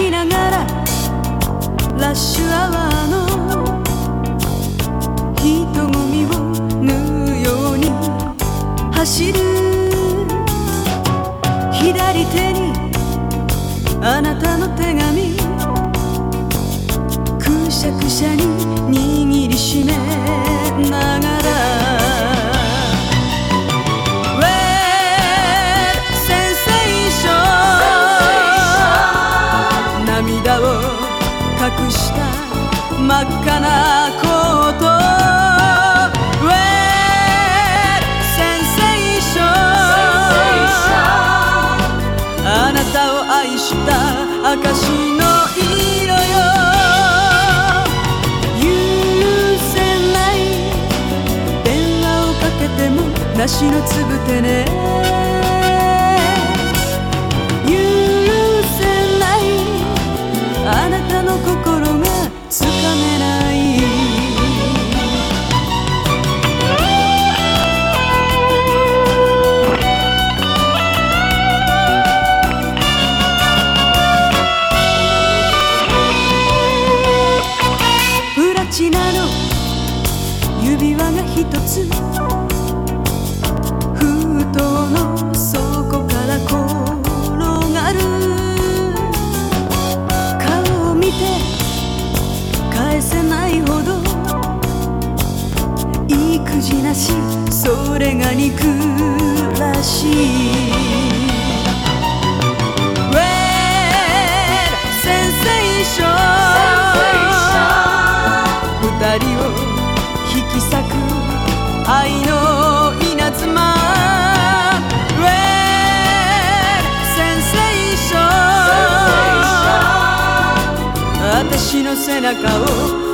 きながらラッシュアワーの人混みを縫うように走る左手にあなたの手紙くしゃくしゃに握りしめない隠した真っ赤なコート Red Sensation あなたを愛した証の色よ。許せない。電話をかけても梨のつぶてね。つ封筒の底から転がる。顔を見て返せないほど育児なしそれが憎らしい。二人を背中を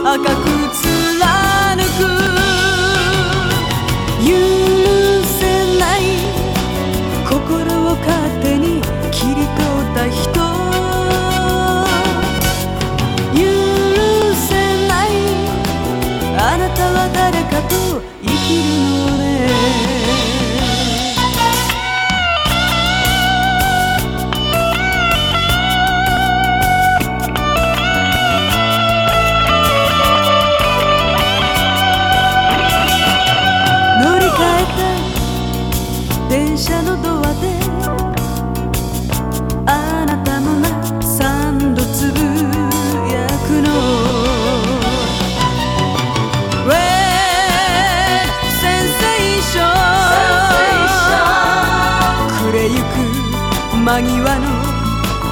赤く貫く。許せない。心を勝手に切り取った人。許せない。あなたは誰かと生きるの。間際の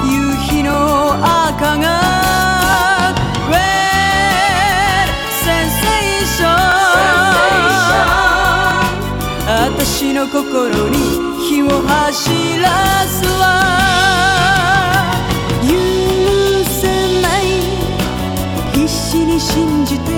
夕日の赤が Red Sensation 私の心に火を走らすわ許せない。必死に信じた